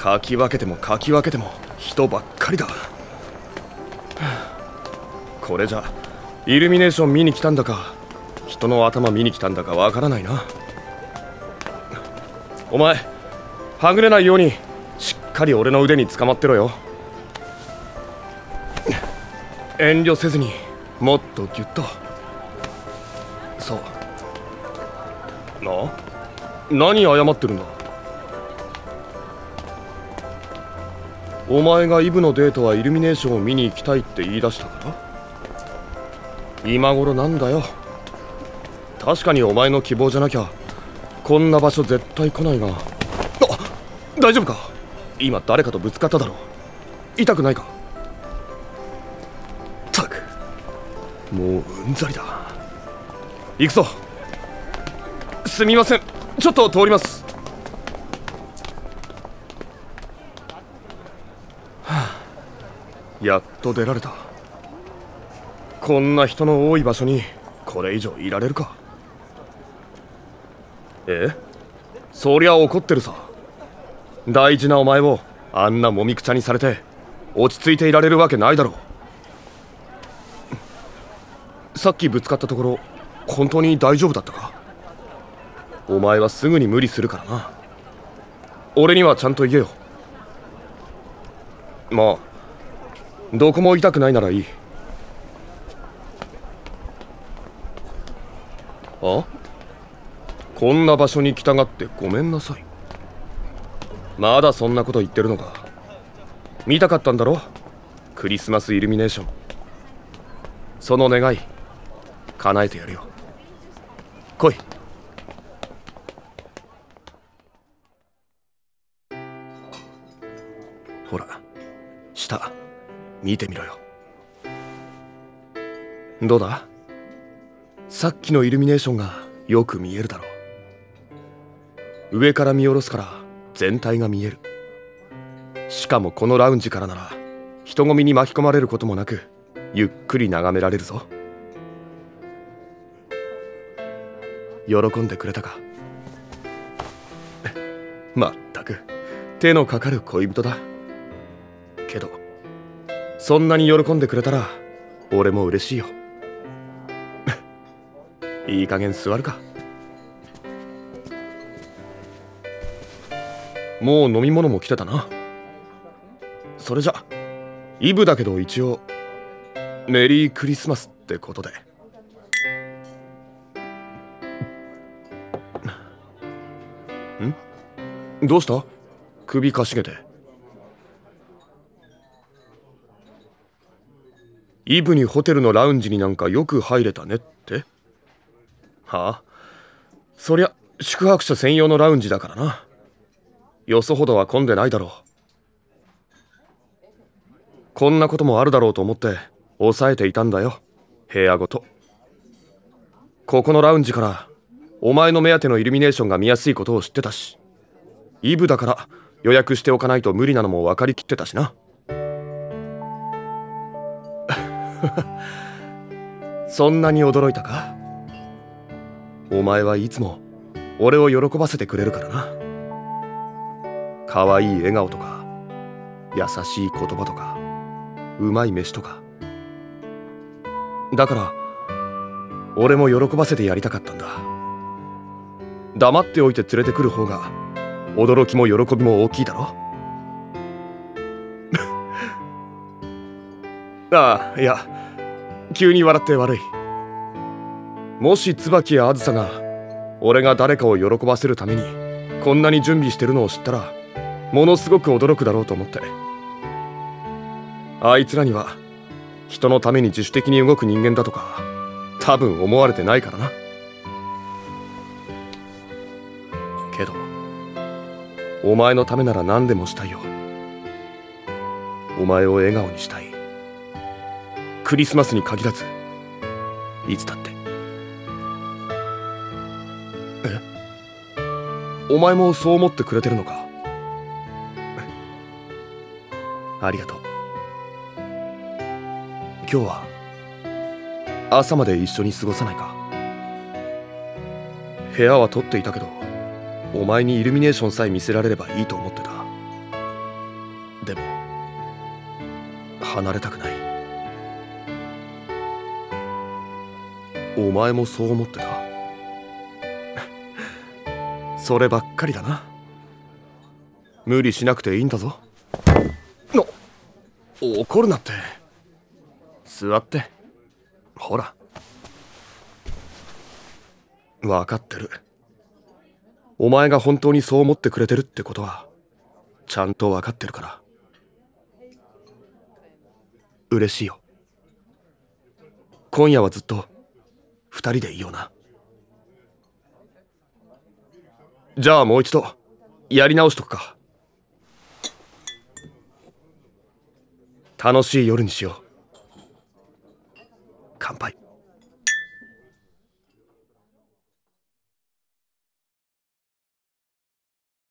かき分けてもかき分けても人ばっかりだ。これじゃイルミネーション見に来たんだか人の頭見に来たんだかわからないな。お前はぐれないようにしっかり俺の腕に捕まってろよ。遠慮せずにもっとギュッと。そう。な？何謝ってるんだ？お前がイブのデートはイルミネーションを見に行きたいって言い出したから？今頃なんだよ。確かにお前の希望じゃなきゃこんな場所絶対来ないが。あ大丈夫か？今誰かとぶつかっただろ痛くないか？ったく。もううんざりだ。行くぞ。すみません。ちょっと通ります。やっと出られた。こんな人の多い場所にこれ以上いられるか。え？そりゃ怒ってるさ。大事なお前をあんなもみくちゃにされて落ち着いていられるわけないだろう。さっきぶつかったところ本当に大丈夫だったか？お前はすぐに無理するからな。俺にはちゃんと言えよ。まあどこも痛くないならいい。あ？こんな場所に来たがってごめんなさい。まだそんなこと言ってるのか。見たかったんだろ？クリスマスイルミネーション。その願い叶えてやるよ。来い。ほら下。見てみろよ。どうだ？さっきのイルミネーションがよく見えるだろう。上から見下ろすから全体が見える。しかもこのラウンジからなら人混みに巻き込まれることもなくゆっくり眺められるぞ。喜んでくれたか？まったく。手のかかる恋人だ。けどそんなに喜んでくれたら俺も嬉しいよ。いい加減座るか。もう飲み物も来てたな。それじゃイブだけど一応メリークリスマスってことで。ん？どうした？首かしげて。イブにホテルのラウンジになんかよく入れたねって。はあ？そりゃ宿泊者専用のラウンジだからな。よそほどは混んでないだろう。こんなこともあるだろうと思って抑えていたんだよ部屋ごと。ここのラウンジからお前の目当てのイルミネーションが見やすいことを知ってたしイブだから予約しておかないと無理なのも分かりきってたしな。そんなに驚いたか？お前はいつも俺を喜ばせてくれるからな。可愛い笑顔とか優しい言葉とかうまい飯とか。だから俺も喜ばせてやりたかったんだ。黙っておいて連れてくる方が驚きも喜びも大きいだろ？ああいや急に笑って悪い。もし椿やあずさが俺が誰かを喜ばせるためにこんなに準備してるのを知ったらものすごく驚くだろうと思って。あいつらには人のために自主的に動く人間だとか多分思われてないからな。けどお前のためなら何でもしたいよ。お前を笑顔にしたい。クリスマスに限らずいつだって。え？お前もそう思ってくれてるのか？ありがとう。今日は朝まで一緒に過ごさないか？部屋は取っていたけどお前にイルミネーションさえ見せられればいいと思ってた。でも離れたくない。お前もそう思ってた？そればっかりだな。無理しなくていいんだぞ。の怒るなって。座って。ほら。分かってる。お前が本当にそう思ってくれてるってことはちゃんと分かってるから。嬉しいよ。今夜はずっと二人でいような。じゃあもう一度やり直しとくか。楽しい夜にしよう。